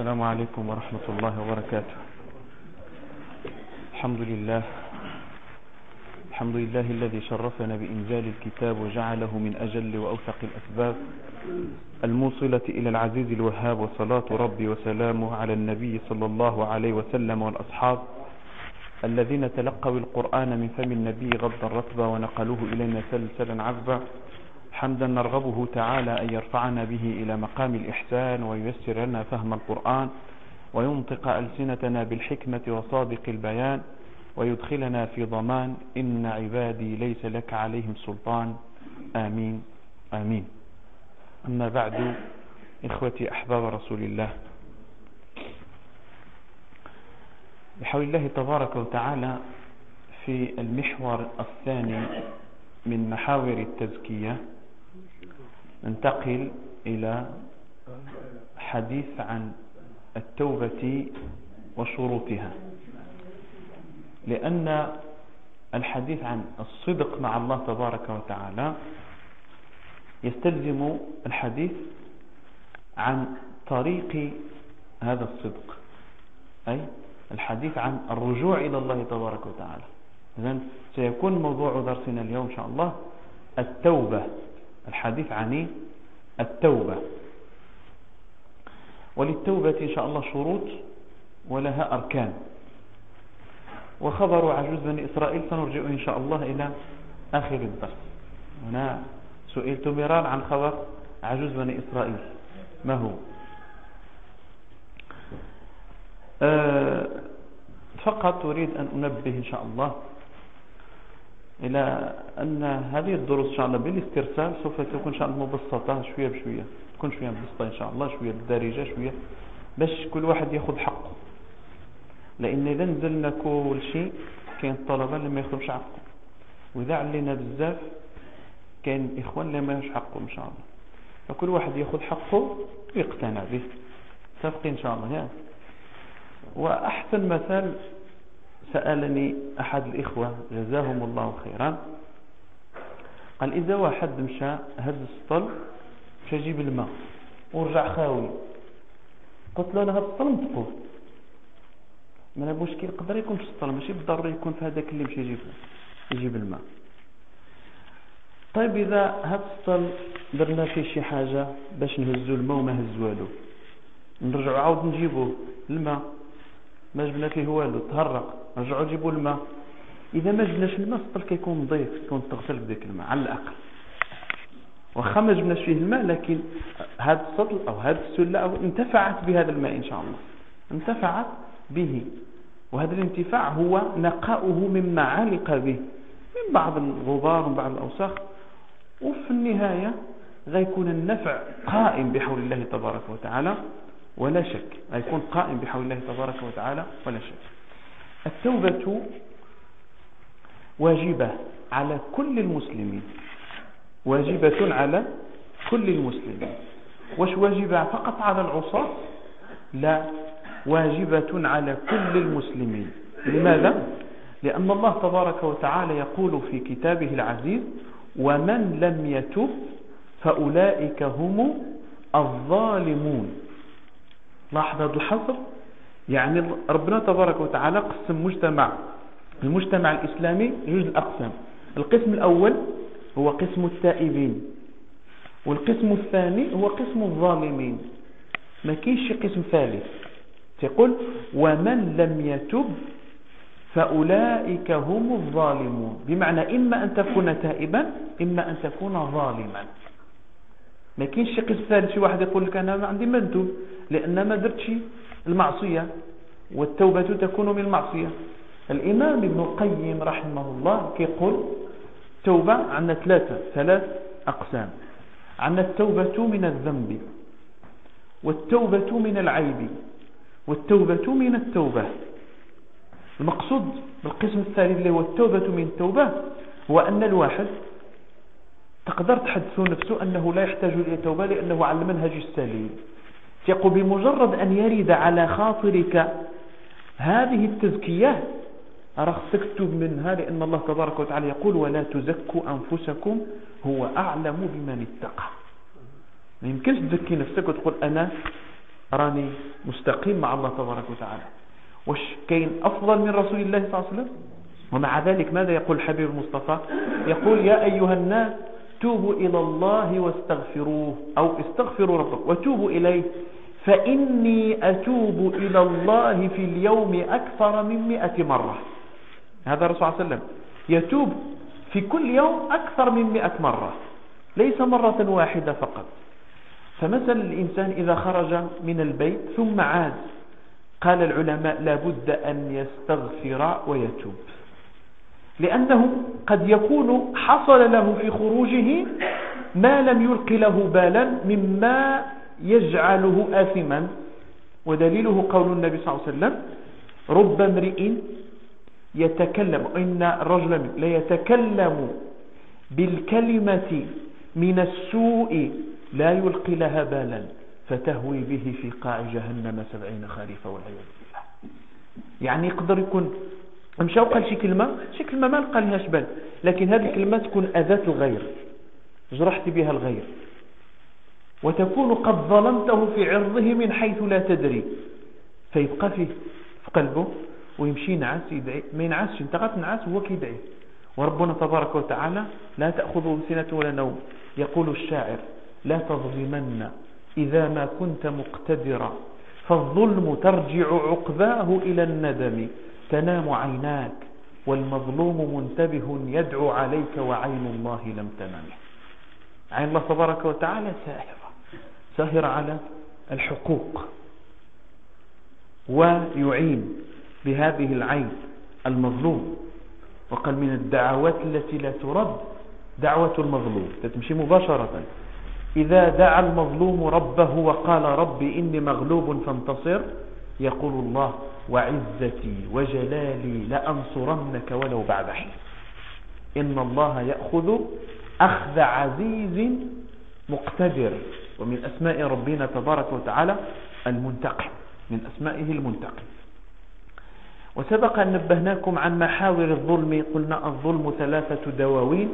السلام عليكم ورحمة الله وبركاته. الحمد لله. الحمد لله الذي شرفنا بإنزال الكتاب وجعله من أجل وأوثق الأسباب الموصلة إلى العزيز الوهاب وصلاة ربي وسلامه على النبي صلى الله عليه وسلم والأصحاب الذين تلقوا القرآن من فم النبي غضا رتبا ونقلوه إلينا سلسلا عذبا. حمدا نرغبه تعالى أن يرفعنا به إلى مقام الإحسان وييسر لنا فهم القرآن وينطق ألسنتنا بالحكمة وصادق البيان ويدخلنا في ضمان إن عبادي ليس لك عليهم سلطان. آمين. آمين. أما بعد إخوتي أحباب رسول الله بحول الله تبارك وتعالى في المحور الثاني من محاور التزكية ننتقل إلى حديث عن التوبة وشروطها. لأن الحديث عن الصدق مع الله تبارك وتعالى يستلزم الحديث عن طريق هذا الصدق أي الحديث عن الرجوع إلى الله تبارك وتعالى. إذن سيكون موضوع درسنا اليوم إن شاء الله التوبة. الحديث عن التوبة. وللتوبة إن شاء الله شروط ولها أركان. وخبر عجوز بني إسرائيل سنرجع إن شاء الله إلى آخر الدرس. هنا سئلت مرارا عن خبر عجوز بني إسرائيل. ما هو؟ أه فقط أريد أن أنبه إن شاء الله إلى أن هذه الدروس إن شاء الله بالاسترسال سوف تكون إن شاء الله مبسطة شوية بشوية تكون شوية مبسطة إن شاء الله شوية بالدارجة شوية باش كل واحد ياخذ حقه. لأن إذا نزلنا كل شيء كاين الطلبة اللي ما ياخذوش حقه وإذا علينا بزاف كاين إخوان اللي ما ياخذوش حقه إن شاء الله. فكل واحد ياخذ حقه ويقتنع به. متفقين إن شاء الله؟ يعني وأحسن مثال سألني أحد الإخوة جزاهم الله خيرا. قال إذا واحد مشى هز السطل مشى يجيب الماء ورجع خاوي. قلت له أنا هذا السطل متقول من المشكل يقدر يكون في السطل ماشي بالضروري يكون في هذاك اللي مشى يجيب يجيب الماء. طيب إذا هذا السطل درنا فيه شي حاجة باش نهزو الماء وما هز والو نرجعو عاود نجيبو الماء. ما جبنا فيه والو تهرق رجعوا جيبوا الماء إذا ما جبناش الماء السطل كيكون نظيف كيكون تغسل بديك الماء على الأقل. واخا ما جبناش فيه الماء لكن هذا السطل أو هذه السلة أو انتفعت بهذا الماء إن شاء الله. انتفعت به. وهذا الانتفاع هو نقاؤه مما علق به. من بعض الغبار ومن بعض الأوساخ. وفي النهاية غيكون النفع قائم بحول الله تبارك وتعالى. ولا شك غيكون قائم بحول الله تبارك وتعالى ولا شك. التوبة واجبة على كل المسلمين. واجبة على كل المسلمين. وش واجبة فقط على العصاة؟ لا واجبة على كل المسلمين. لماذا؟ لأن الله تبارك وتعالى يقول في كتابه العزيز ومن لم يتب فأولئك هم الظالمون. لاحظ هذا الحصر يعني ربنا تبارك وتعالى قسم مجتمع المجتمع الإسلامي جزء الأقسام القسم الأول هو قسم التائبين والقسم الثاني هو قسم الظالمين. ما كاينش قسم ثالث. تقول ومن لم يتب فأولئك هم الظالمون. بمعنى إما أن تكون تائبا إما أن تكون ظالما. ما كاينش قسم ثالث شي واحد يقول لك أنا ما عندي منتوب لأن ما درتش المعصية والتوبة تكون من المعصية. الإمام ابن القيم رحمه الله كيقول توبة عندنا ثلاثة ثلاث أقسام. عندنا التوبة من الذنب والتوبة من العيب والتوبة من التوبة. المقصود بالقسم الثاني اللي هو التوبة من التوبة هو أن الواحد تقدر تحدث نفسه أنه لا يحتاج إلى توبة لأنه على المنهج السليم. يقول بمجرد أن يرد على خاطرك هذه التزكية. رخصك تتوب منها لأن الله تبارك وتعالى يقول ولا تزكوا أنفسكم هو أعلم بمن اتقى. ما يمكنش تزكي نفسك وتقول أنا راني مستقيم مع الله تبارك وتعالى. واش كاين أفضل من رسول الله صلى الله عليه وسلم؟ ومع ذلك ماذا يقول الحبيب المصطفى؟ يقول يا أيها الناس توبوا إلى الله واستغفروه أو استغفروا ربكم وتوبوا إليه. فإني أتوب إلى الله في اليوم أكثر من مئة مرة. هذا الرسول صلى الله عليه وسلم يتوب في كل يوم أكثر من مئة مرة. ليس مرة واحدة فقط. فمثلا الإنسان إذا خرج من البيت ثم عاد قال العلماء لابد أن يستغفر ويتوب. لأنه قد يكون حصل له في خروجه ما لم يلق له بالا مما يجعله آثما ودليله قول النبي صلى الله عليه وسلم رب امرئ يتكلم إن الرجل لا يتكلم بالكلمة من السوء لا يلقي لها بالا فتهوي به في قاع جهنم سبعين خريفا والعياذ بالله. يعني يقدر يكون مشى وقال شي كلمة شي كلمة ما لقى لهاش بال لكن هذه الكلمة تكون أذات الغير جرحت بها الغير. وتكون قد ظلمته في عرضه من حيث لا تدري. فيبقى فيه في قلبه ويمشي ينعس يدعي. ما ينعسش انت غتنعس هو كيدعي. وربنا تبارك وتعالى لا تأخذه سنة ولا نوم. يقول الشاعر لا تظلمن إذا ما كنت مقتدرا فالظلم ترجع عقباه إلى الندم. تنام عيناك والمظلوم منتبه يدعو عليك وعين الله لم تنم. عين الله تبارك وتعالى ساهرة ساهرة على الحقوق ويعين بهذه العين المظلوم. وقال من الدعوات التي لا ترد دعوة المظلوم. تتمشي مباشرة. إذا دعا المظلوم ربه وقال ربي إني مغلوب فانتصر يقول الله وعزتي وجلالي لأنصرنك ولو بعد حين. إن الله يأخذ أخذ عزيز مقتدر. ومن أسماء ربنا تبارك وتعالى المنتقم من أسمائه المنتقم. وسبق أن نبهناكم عن محاور الظلم قلنا الظلم ثلاثة دواوين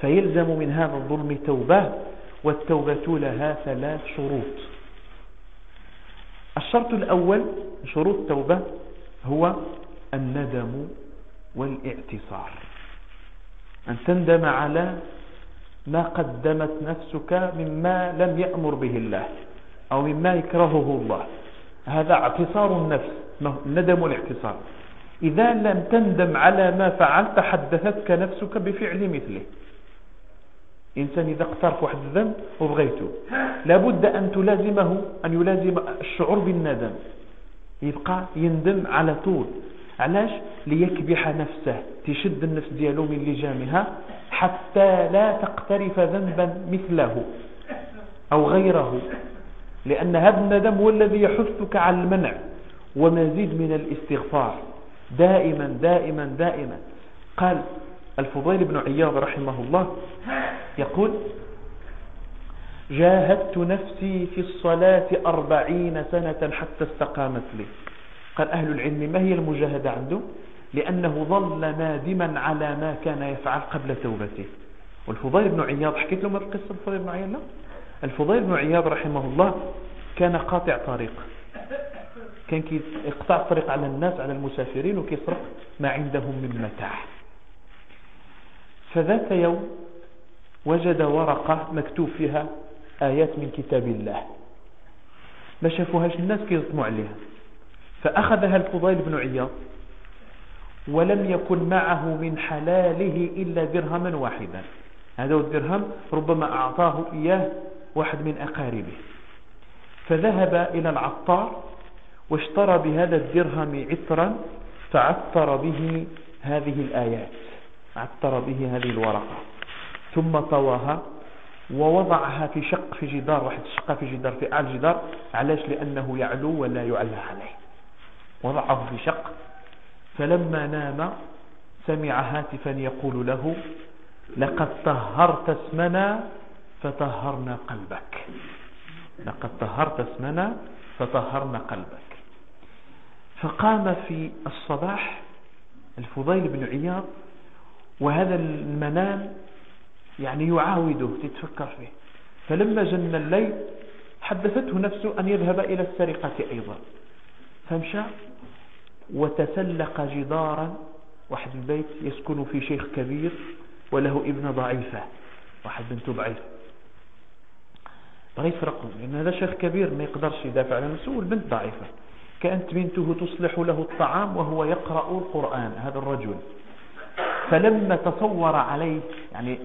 فيلزم من هذا الظلم توبة والتوبة لها ثلاث شروط. الشرط الأول شروط التوبة هو الندم والإعتصار. أن تندم على ما قدمت نفسك مما لم يأمر به الله أو مما يكرهه الله. هذا اعتصار النفس الندم والاعتصار إذا لم تندم على ما فعلت حدثتك نفسك بفعل مثله. إنسان إذا اقترف واحد الذنب وبغيته لابد أن تلازمه أن يلازم الشعور بالندم. يبقى يندم على طول. علاش؟ ليكبح نفسه. تشد النفس ديالو من لجامها حتى لا تقترف ذنبا مثله أو غيره. لأن هذا الندم هو الذي يحثك على المنع ومزيد من الاستغفار. دائما دائما دائما. قال الفضيل بن عياض رحمه الله يقول جاهدت نفسي في الصلاة أربعين سنة حتى استقامت لي. قال أهل العلم ما هي المجاهدة عنده؟ لأنه ظل نادما على ما كان يفعل قبل توبته. والفضيل بن عياض حكيت لهم القصة الفضيل بن عياض؟ لا. الفضيل بن عياض رحمه الله كان قاطع طريق. كان يقطع الطريق على الناس على المسافرين وكيسرق ما عندهم من متاع. فذات يوم وجد ورقة مكتوب فيها آيات من كتاب الله. ما شافوهاش الناس كيصدموا عليها. فأخذها الفضيل بن عياض ولم يكن معه من حلاله إلا درهما واحدا. هذا الدرهم ربما أعطاه إياه واحد من أقاربه. فذهب إلى العطار واشترى بهذا الدرهم عطرا فعطر به هذه الآيات. عطر به هذه الورقة. ثم طواها ووضعها في شق في جدار واحد الشقة في جدار في أعلى الجدار. علاش؟ لأنه يعلو ولا يعلى عليه. وضعه في شق فلما نام سمع هاتفا يقول له لقد طهرت اسمنا فطهرنا قلبك. لقد طهرت اسمنا فطهرنا قلبك. فقام في الصباح الفضيل بن عياض وهذا المنام يعني يعاوده تتفكر فيه. فلما جن الليل حدثته نفسه أن يذهب إلى السرقة أيضا. فمشى وتسلق جدارا واحد البيت يسكن في شيخ كبير وله ابن ضعيفة واحد بنته ضعيف بغى يفرقه لأن هذا شيخ كبير ما يقدرش يدافع عن نفسه والبنت ضعيفة. كأنت بنته تصلح له الطعام وهو يقرأ القرآن هذا الرجل. فلما تصور عليه يعني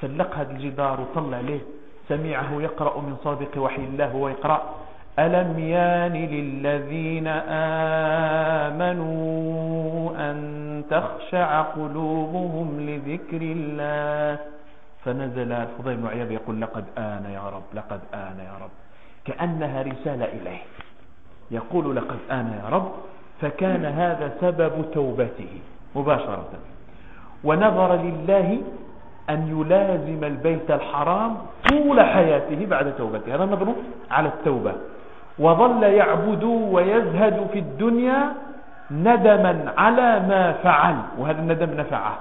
سلق هذا الجدار وطلع عليه سمعه يقرأ من صادق وحي الله وهو يقرأ ألم يان للذين آمنوا أن تخشع قلوبهم لذكر الله فنزل الفضيل بن يقول لقد آن يا رب لقد آن يا رب. كأنها رسالة إليه. يقول لقد آن يا رب فكان هذا سبب توبته مباشرة. ونظر لله أن يلازم البيت الحرام طول حياته بعد توبته. هذا نظر على التوبة. وظل يعبد ويزهد في الدنيا ندما على ما فعل وهذا الندم نفعه.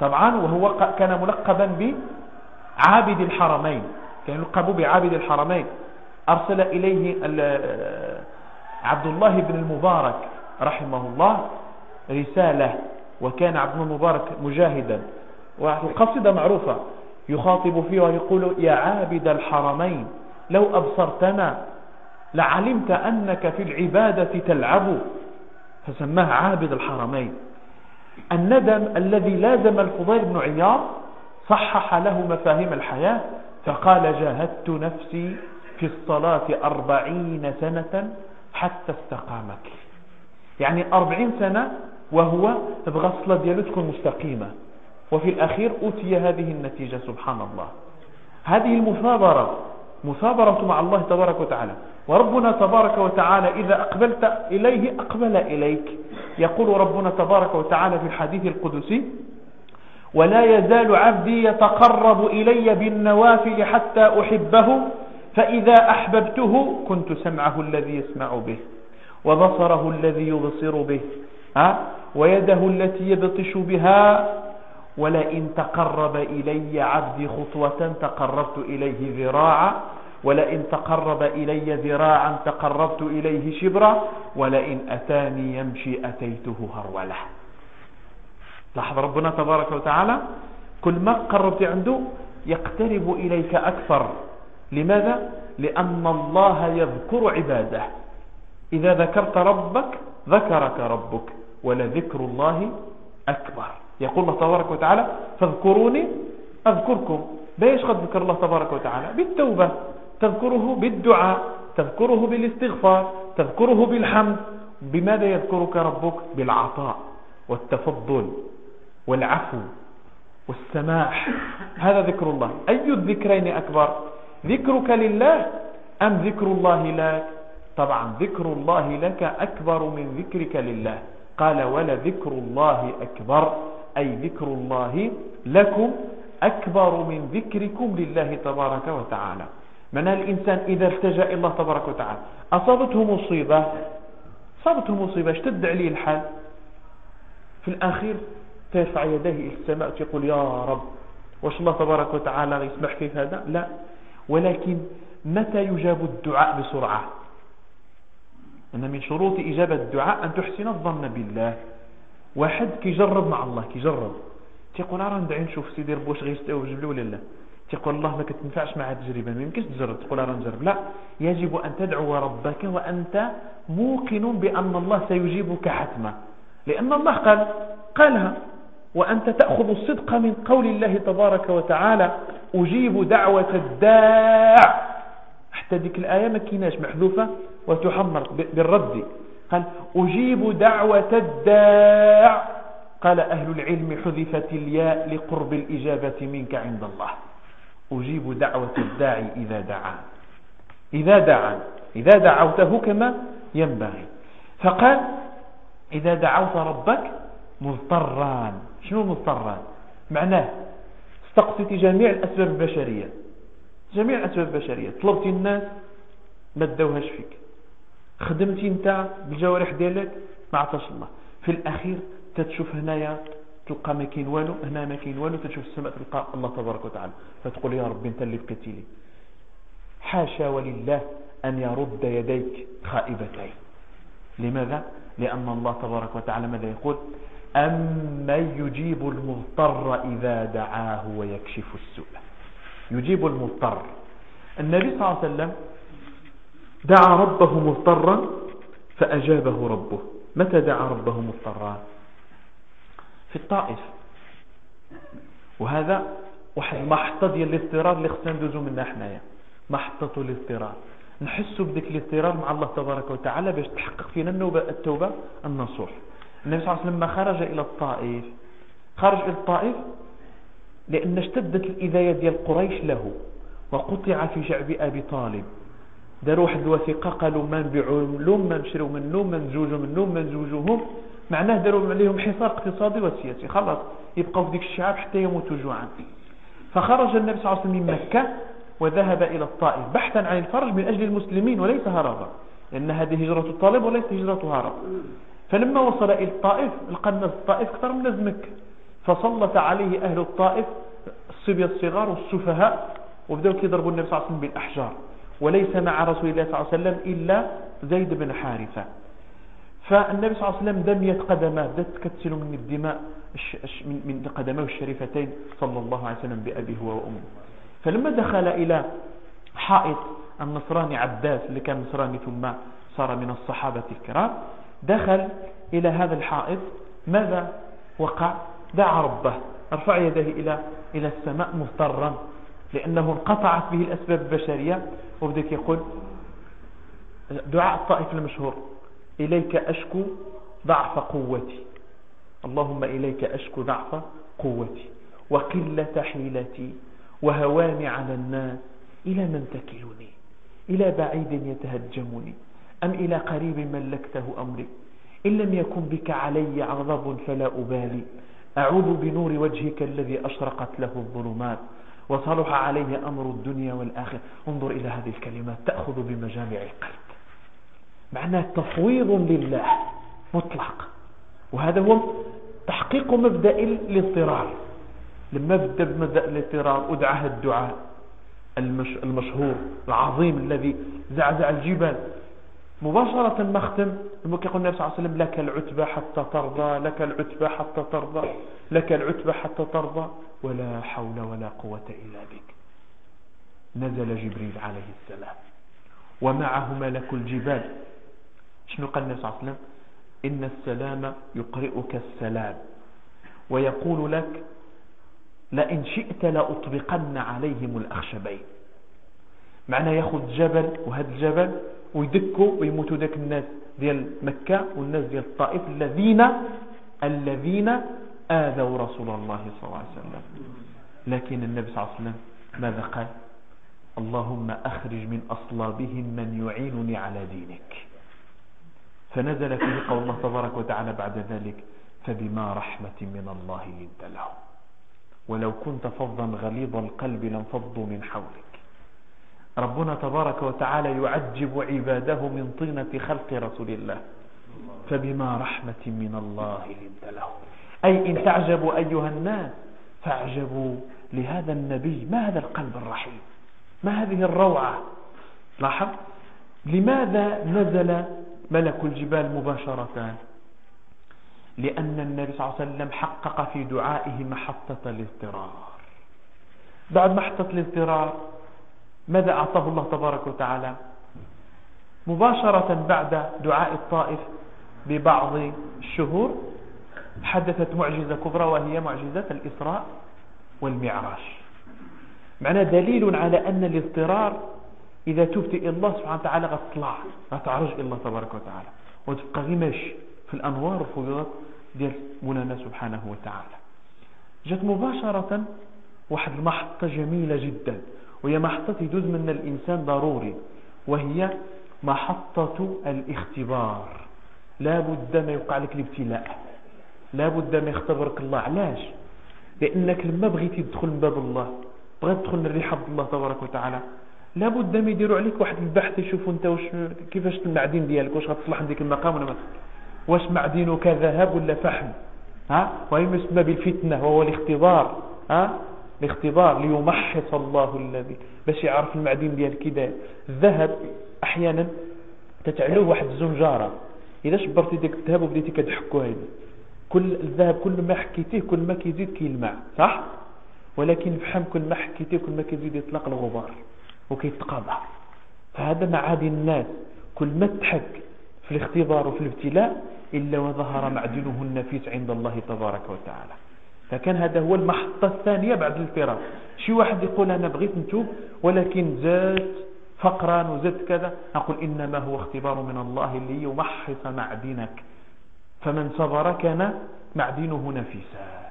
طبعا وهو كان ملقبا بعابد الحرمين كان يلقب بعابد الحرمين. أرسل إليه عبد الله بن المبارك رحمه الله رسالة وكان عبد المبارك مجاهدا. وقصيدة معروفة يخاطب فيها ويقول يا عابد الحرمين لو أبصرتنا لعلمت أنك في العبادة تلعب. فسماه عابد الحرمين. الندم الذي لازم الفضيل بن عياض صحح له مفاهيم الحياة فقال جاهدت نفسي في الصلاة أربعين سنة حتى استقامك. يعني أربعين سنة وهو ديالو تكون مستقيمة وفي الأخير أتي هذه النتيجة سبحان الله. هذه المثابرة مثابرة مع الله تبارك وتعالى. وربنا تبارك وتعالى إذا أقبلت إليه أقبل إليك. يقول ربنا تبارك وتعالى في الحديث القدسي ولا يزال عبدي يتقرب إلي بالنوافل حتى أحبه فإذا أحببته كنت سمعه الذي يسمع به وبصره الذي يبصر به ها؟ ويده التي يبطش بها ولئن تقرب إلي عبدي خطوة تقربت إليه ذراعا ولئن تقرب إلي ذراعا تقربت إليه شبرا ولئن أتاني يمشي أتيته هرولة. لاحظ ربنا تبارك وتعالى؟ كل ما قربت عنده يقترب إليك أكثر. لماذا؟ لأن الله يذكر عباده. إذا ذكرت ربك ذكرك ربك ولذكر الله أكبر. يقول الله تبارك وتعالى فاذكروني أذكركم. بيش قد ذكر الله تبارك وتعالى؟ بالتوبة. تذكره بالدعاء تذكره بالاستغفار تذكره بالحمد. بماذا يذكرك ربك؟ بالعطاء والتفضل والعفو والسماح. هذا ذكر الله. أي الذكرين أكبر؟ ذكرك لله أم ذكر الله لك؟ طبعا ذكر الله لك أكبر من ذكرك لله. قال ولذكر الله أكبر أي ذكر الله لكم أكبر من ذكركم لله تبارك وتعالى. من الإنسان إذا التجأ إلى الله تبارك وتعالى. أصابته مصيبة؟ أصابته مصيبة. اشتد عليه الحال؟ في الأخير ترفع يديه إلى السماء وتقول يا رب واش الله تبارك وتعالى يسمح كيف هذا؟ لا. ولكن متى يجاب الدعاء بسرعة؟ أن من شروط إجابة الدعاء أن تحسن الظن بالله. واحد كيجرب مع الله كيجرب. تيقول راه ندعي نشوف سيدي ربي واش غيستوجب له ولا لا؟ تقول الله ما كتنفعش مع التجربة ما يمكنش تجرب تقول راه نجرب. لا يجب أن تدعو ربك وأنت موقن بأن الله سيجيبك حتما. لأن الله قال قالها وأنت تأخذ الصدق من قول الله تبارك وتعالى أجيب دعوة الداع. حتى ديك الآية ما كيناش محذوفة وتحمر بالرد. قال أجيب دعوة الداع. قال أهل العلم حذفت الياء لقرب الإجابة منك عند الله. أجيب دعوة الداعي إذا دعا. إذا دعا. إذا دعوته كما ينبغي. فقال إذا دعوت ربك مضطران. شنو مضطران؟ معناه استقصيت جميع الأسباب البشرية. جميع الأسباب البشرية. طلبتي الناس ما تدوهاش فيك. خدمتي انت بالجوارح ديالك؟ ما عطاش الله. في الأخير تتشوف هنايا تلقى ما كاين والو هنا ما كاين والو تشوف السماء تلقى الله تبارك وتعالى. فتقول يا ربي انت اللي بقيتي لي. حاشا ولله أن يرد يديك خائبتين لماذا؟ لأن الله تبارك وتعالى ماذا يقول؟ أمن يجيب المضطر إذا دعاه ويكشف السوء. يجيب المضطر. النبي صلى الله عليه وسلم دعا ربه مضطرا فأجابه ربه. متى دعا ربه مضطرا؟ في الطائف. وهذا واحد محطة ديال الاضطرار اللي خصنا ندوزو منها حنايا. محطة الاضطرار. نحسوا بديك الاضطرار مع الله تبارك وتعالى باش تحقق فينا النوبة التوبة النصوح. النبي صلى الله عليه وسلم لما خرج إلى الطائف. خرج إلى الطائف لأن اشتدت الإذاية ديال قريش له وقطع في شعب أبي طالب. داروا واحد الوثيقة قالوا ما نبيعوا لهم ما نشريوا منهم ما نزوجوا منهم ما نزوجوهم معناه داروا عليهم حصار اقتصادي وسياسي. خلاص يبقوا في ديك الشعب حتى يموتوا جوعا. فخرج النبي صلى الله عليه وسلم من مكة وذهب إلى الطائف بحثا عن الفرج من أجل المسلمين وليس هربا لأن هذه هجرة الطالب وليس هجرة هرب. فلما وصل إلى الطائف لقى الناس الطائف أكثر من ناس مكة. فسلط عليه أهل الطائف الصبية الصغار والسفهاء وبدأوا يضربوا النبي صلى الله عليه وسلم بالأحجار. وليس مع رسول الله صلى الله عليه وسلم إلا زيد بن حارثة. فالنبي صلى الله عليه وسلم دميت قدماه بدأت تكتسل من الدماء من قدمه الشريفتين صلى الله عليه وسلم بأبيه وأمه. فلما دخل إلى حائط النصراني عباس اللي كان نصراني ثم صار من الصحابة الكرام دخل إلى هذا الحائط. ماذا؟ وقع دعا ربه ارفع يديه إلى إلى السماء مضطرا لأنه انقطعت به الأسباب البشرية. وبدك يقول دعاء الطائف المشهور إليك أشكو ضعف قوتي. اللهم إليك أشكو ضعف قوتي. وقلة حيلتي. وهواني على الناس. إلى من تكلني؟ إلى بعيد يتهجمني. أم إلى قريب ملكته أمري؟ إن لم يكن بك علي غضب فلا أبالي. أعوذ بنور وجهك الذي أشرقت له الظلمات. وصلح عليه أمر الدنيا والآخرة. انظر إلى هذه الكلمات. تأخذ بمجامع القلب. معناه تفويض لله مطلق. وهذا هو تحقيق مبدأ الاضطرار لما بدأ بمبدأ الاضطرار أدعاه الدعاء المشهور العظيم الذي زعزع الجبال. مباشرة ما ختم يقول النبي صلى الله عليه وسلم لك العتبى حتى ترضى لك العتبى حتى ترضى لك العتبى حتى ترضى ولا حول ولا قوة إلا بك. نزل جبريل عليه السلام. ومعه ملك الجبال. شنو قال النبي صلى الله عليه وسلم؟ إن السلام يقرئك السلام ويقول لك لئن شئت لأطبقن عليهم الأخشبين. معنى يأخذ جبل وهذا الجبل ويدكوا ويموتوا ذاك الناس ديال مكة والناس ديال الطائف الذين الذين آذوا رسول الله صلى الله عليه وسلم. لكن النبي صلى الله عليه وسلم ماذا قال؟ اللهم أخرج من أصلابهم من يعينني على دينك. فنزل فيه قول الله تبارك وتعالى بعد ذلك فبما رحمة من الله لنت لهم. ولو كنت فظا غليظ القلب لانفضوا من حولك. ربنا تبارك وتعالى يعجب عباده من طينة خلق رسول الله. فبما رحمة من الله لنت لهم. أي إن تعجبوا أيها الناس فاعجبوا لهذا النبي. ما هذا القلب الرحيم؟ ما هذه الروعة؟ لاحظ؟ لماذا نزل ملك الجبال مباشرة. لأن النبي صلى الله عليه وسلم حقق في دعائه محطة الاضطرار. بعد محطة الاضطرار ماذا أعطاه الله تبارك وتعالى؟ مباشرة بعد دعاء الطائف ببعض الشهور حدثت معجزة كبرى وهي معجزة الإسراء والمعراج. معنى دليل على أن الاضطرار إذا تبت إلى الله سبحانه وتعالى غتطلع غتعرج إلى الله تبارك وتعالى. وتبقى غمش في الأنوار والفيوضات ديال مولانا سبحانه وتعالى. جت مباشرة واحد المحطة جميلة جدا وهي محطة يدوز من الإنسان ضروري وهي محطة الاختبار. لا بد ما يوقع لك الابتلاء. لا بد ما يختبرك الله. علاش؟ لأنك لما بغيتي تدخل من باب الله بغيت تدخل من رحاب الله تبارك وتعالى لابد ما يديروا عليك واحد البحث يشوفوا انت وش كيفاش المعدن ديالك واش غتصلح عندك المقام ولا ما واش معدنك ذهب ولا فحم؟ ها؟ وهي ما يسمى بالفتنه وهو الاختبار. ها؟ الاختبار ليمحص الله الذي باش يعرف المعدن ديال كده الذهب أحيانا تتعلوه واحد الزنجارة. إذا شبرتي ديك الذهب وبديتي كتحكو هيدي كل الذهب كل ما حكيتيه كل ما كيزيد كيلمع صح؟ ولكن الفحم كل ما حكيتيه كل ما كيزيد يطلق الغبار وكيتقاضى فهذا معادن الناس كل ما تحك في الاختبار وفي الابتلاء إلا وظهر معدنه النفيس عند الله تبارك وتعالى. فكان هذا هو المحطة الثانية بعد الفراق. شي واحد يقول أنا بغيت نتوب ولكن زاد فقرا وزدت كذا أقول إنما هو اختبار من الله ليمحص معدنك. فمن صبر كان معدنه نفيسا.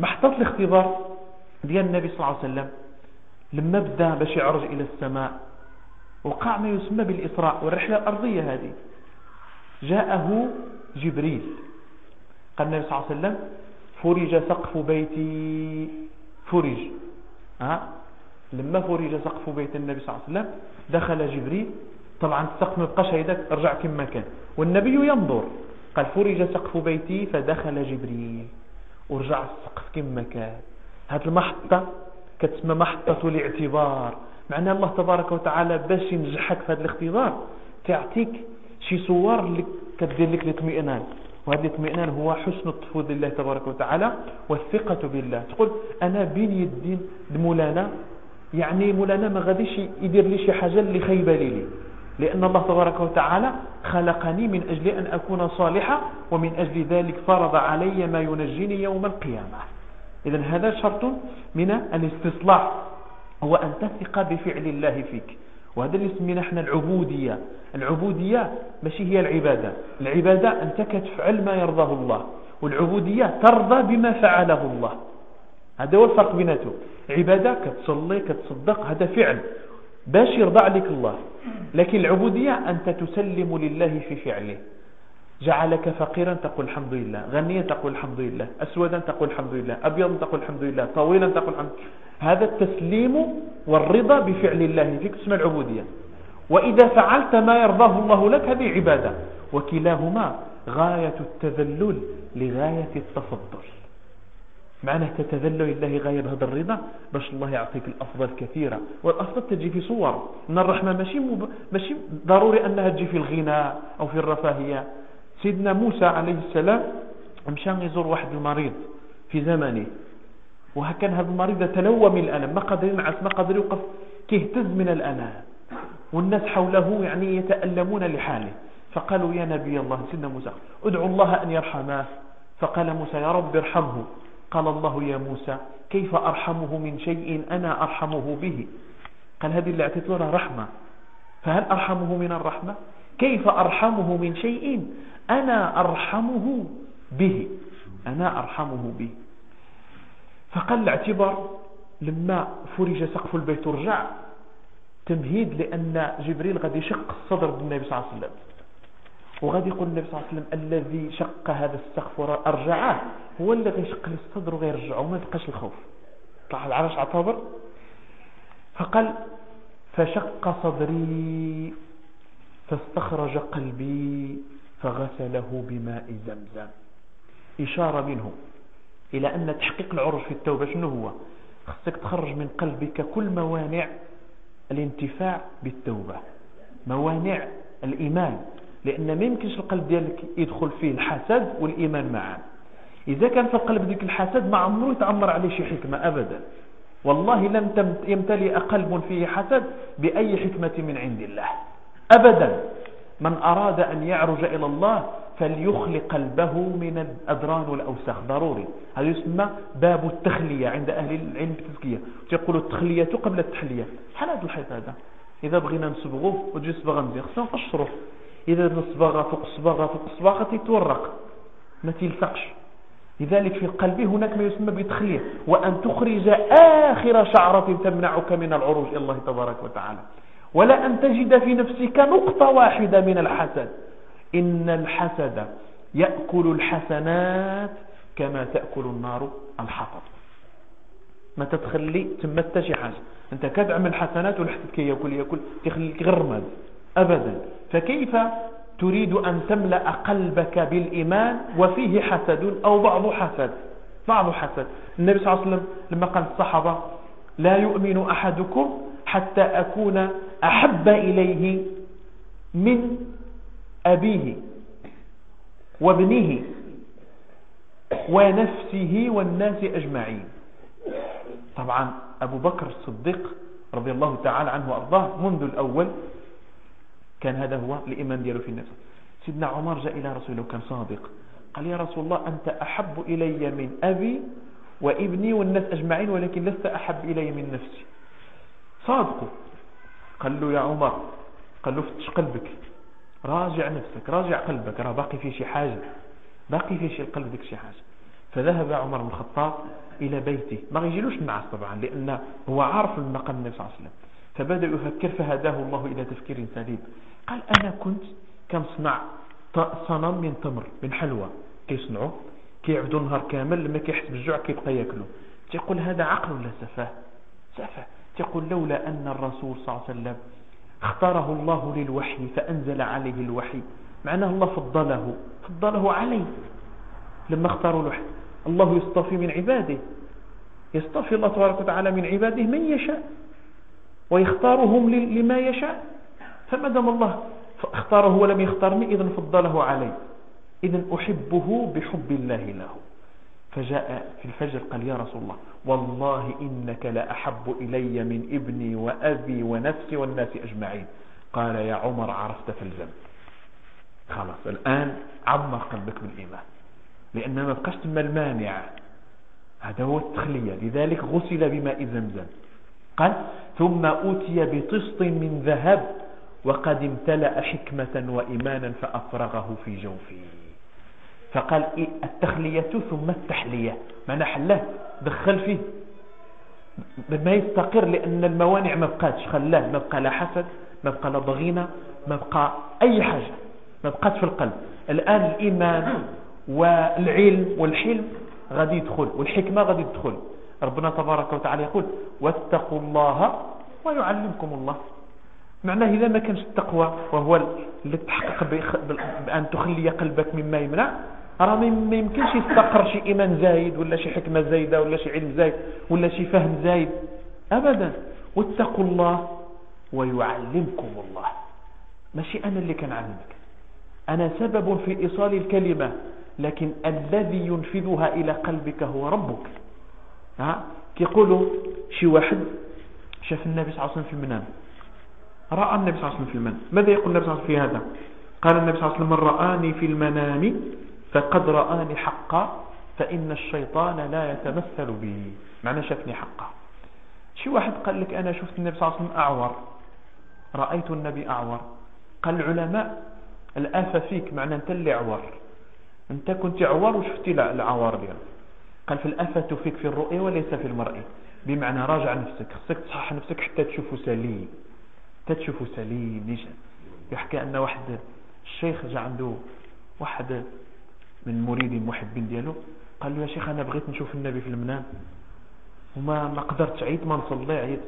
محطة الاختبار ديال النبي صلى الله عليه وسلم لما بدا باش يعرج إلى السماء. وقع ما يسمى بالإسراء والرحلة الأرضية هذه. جاءه جبريل. قال النبي صلى الله عليه وسلم فرج سقف بيتي. فرج. ها؟ لما فرج سقف بيت النبي صلى الله عليه وسلم دخل جبريل. طبعا السقف ما بقاش هيداك رجع كما كان. والنبي ينظر. قال فرج سقف بيتي. فدخل جبريل. ورجع السقف كما كان. هذه المحطة كتسمى محطة الاعتبار معنى الله تبارك وتعالى باش ينجحك في هذا الاختبار تعطيك شي صور اللي كدير لك الاطمئنان. وهذا الاطمئنان هو حسن التفويض لله تبارك وتعالى والثقة بالله. تقول أنا بين يدين مولانا يعني مولانا ما غاديش يدير لي شي حاجة اللي خايبة لي. لأن الله تبارك وتعالى خلقني من أجل أن أكون صالحا ومن أجل ذلك فرض علي ما ينجيني يوم القيامة. إذا هذا شرط من الاستصلاح هو أن تثق بفعل الله فيك. وهذا اللي سمينا إحنا العبودية. العبودية ماشي هي العبادة. العبادة أنت كتفعل ما يرضاه الله والعبودية ترضى بما فعله الله. هذا هو الفرق بيناتهم. عبادة كتصلي كتصدق هذا فعل باش يرضى عليك الله. لكن العبودية أنت تسلم لله في فعله. جعلك فقيرا تقول الحمد لله غنيا تقول الحمد لله أسودا تقول الحمد لله أبيضا تقول الحمد لله طويلا تقول الحمد لله. هذا التسليم والرضا بفعل الله. فيك اسم العبودية. وإذا فعلت ما يرضاه الله لك هذه عبادة. وكلاهما غاية التذلل لغاية التفضل. معنى تتذلل لله غاية بهذا الرضا؟ باش الله يعطيك الأفضل كثيرا والأفضل تجي في صور. من الرحمة ماشي, مب... ماشي ضروري أنها تجي في الغنى أو في الرفاهية. سيدنا موسى عليه السلام مشى يزور واحد المريض في زمنه. وهكذا هذا المريض تلوى من الألم ما قدر ينعس ما قدر يوقف كيهتز من الألم والناس حوله يعني يتألمون لحاله. فقالوا يا نبي الله سيدنا موسى ادعو الله أن يرحمه. فقال موسى يا رب ارحمه. قال الله يا موسى كيف أرحمه من شيء أنا أرحمه به؟ قال هذه اللي أعطيت رحمة. فهل أرحمه من الرحمة؟ كيف أرحمه من شيء؟ أنا أرحمه به. أنا أرحمه به. فقال الاعتبار لما فرج سقف البيت ورجع تمهيد لأن جبريل غادي يشق الصدر بالنبي صلى الله عليه وسلم. وغادي يقول النبي صلى الله عليه وسلم الذي شق هذا السقف وأرجعه هو اللي غيشق لي الصدر وغيرجعه وما يبقاش الخوف. طلع العرش عطابر فقال فشق صدري. فاستخرج قلبي فغسله بماء زمزم. إشارة منه إلى أن تحقيق العرج في التوبة شنو هو؟ خصك تخرج من قلبك كل موانع الانتفاع بالتوبة موانع الإيمان لأن ما يمكنش القلب ديالك يدخل فيه الحسد والإيمان معا إذا كان في القلب ديك الحسد ما عمره يتعمر عليه شي حكمة أبدا. والله لم يمتلئ قلب فيه حسد بأي حكمة من عند الله. أبدا. من أراد أن يعرج إلى الله فليخلق قلبه من الأدران والأوساخ. ضروري. هذا يسمى باب التخلية عند أهل العلم التزكية. يقولوا التخلية قبل التحلية. بحال هذا الحيط هذا. إذا بغينا نصبغوه وتجي صبغة مزيان خصنا نقشروه إذا نصبغة فوق صبغة فوق صبغة تتورق ما تلصقش لذلك في القلب هناك ما يسمى بتخلية وأن تخرج آخر شعرة تمنعك من العروج إلى الله تبارك وتعالى. ولا أن تجد في نفسك نقطة واحدة من الحسد. إن الحسد يأكل الحسنات كما تأكل النار الحطب. ما تتخلي تمت شي حاجة. أنت كتعمل حسنات والحسد كي يأكل يأكل تخليك غرمز. أبدا. فكيف تريد أن تملأ قلبك بالإيمان وفيه حسد أو بعض حسد؟ بعض حسد. النبي صلى الله عليه وسلم لما قال الصحابة لا يؤمن أحدكم حتى أكون أحب إليه من أبيه وابنه ونفسه والناس أجمعين. طبعا أبو بكر الصديق رضي الله تعالى عنه وأرضاه منذ الأول كان هذا هو الإيمان دياله في النفس. سيدنا عمر جاء إلى رسول الله كان صادق. قال يا رسول الله أنت أحب إلي من أبي وابني والناس أجمعين ولكن لست أحب إلي من نفسي. صادقوا قال له يا عمر قال له فتش قلبك. راجع نفسك راجع قلبك راه باقي في شي حاجة. باقي في شي القلب ديك شي حاجة. فذهب عمر بن الخطاب إلى بيته. ما يجيلوش النعاس طبعا لأن هو عارف المقام النبي صلى الله عليه وسلم. فبدأ يفكر فهداه الله إلى تفكير سليم. قال أنا كنت كنصنع صنم من تمر من حلوى. كيصنعوا كيعبدوا نهار كامل لما كيحس بالجوع كيبقى ياكلوا تيقول هذا عقل ولا سفاه سفاه تقول لولا أن الرسول صلى الله عليه وسلم اختاره الله للوحي فأنزل عليه الوحي. معناه الله فضله فضله عليه لما اختاروا الوحي. الله يصطفي من عباده يصطفي الله تبارك وتعالى من عباده من يشاء ويختارهم لما يشاء. فما دام الله اختاره ولم يختارني إذا فضله علي. إذا أحبه بحب الله له. فجاء في الفجر قال يا رسول الله والله إنك لأحب إلي من ابني وأبي ونفسي والناس أجمعين. قال يا عمر عرفت فالزم خلاص الآن عمر قلبك بالإيمان لأن ما بقاش تما المانع. هذا هو التخلية لذلك غسل بماء زمزم. قال ثم أوتي بطسط من ذهب وقد امتلأ حكمة وإيمانا فأفرغه في جوفه. فقال إيه؟ التخلية ثم التحلية. معنى حلاه. دخل فيه. ما يستقر لأن الموانع ما بقاتش. خلاه. ما بقى لا حسد ما بقى لا ضغينة ما بقى أي حاجة. ما بقات في القلب. الآن الإيمان والعلم والحلم غادي يدخل والحكمة غادي تدخل. ربنا تبارك وتعالى يقول واتقوا الله ويعلمكم الله. معناه إذا ما كانش التقوى وهو اللي تحقق بأن تخلي قلبك مما يمنع راه ما يمكنش يستقر شي إيمان زايد ولا شي حكمة زايدة ولا شي علم زايد ولا شي فهم زايد. أبدا. واتقوا الله ويعلمكم الله. ماشي أنا اللي كنعلمك. أنا سبب في إيصال الكلمة لكن الذي ينفذها إلى قلبك هو ربك. ها؟ كيقولوا شي واحد شاف النبي صلى الله عليه وسلم في المنام. رأى النبي صلى الله عليه وسلم في المنام. ماذا يقول النبي صلى الله عليه وسلم في هذا؟ قال النبي صلى الله عليه وسلم من رآني في المنام فقد رآني حقا فإن الشيطان لا يتمثل بي. معنى شافني حقا. شي واحد قال لك أنا شفت النبي صلى الله عليه وسلم أعور. رأيت النبي أعور. قال العلماء الآفة فيك معنى أنت اللي عور. أنت كنت عور وشفتي العوار ديالك. قال في الآفة فيك في الرؤية وليس في المرء. بمعنى راجع نفسك خصك تصحح نفسك حتى تشوفه سليم. حتى تشوفه سليم يحكي أن واحد الشيخ جاء عنده واحد من مريد المحبين ديالو. قال له يا شيخ أنا بغيت نشوف النبي في المنام وما ما قدرتش. عيط ما نصلي عيط.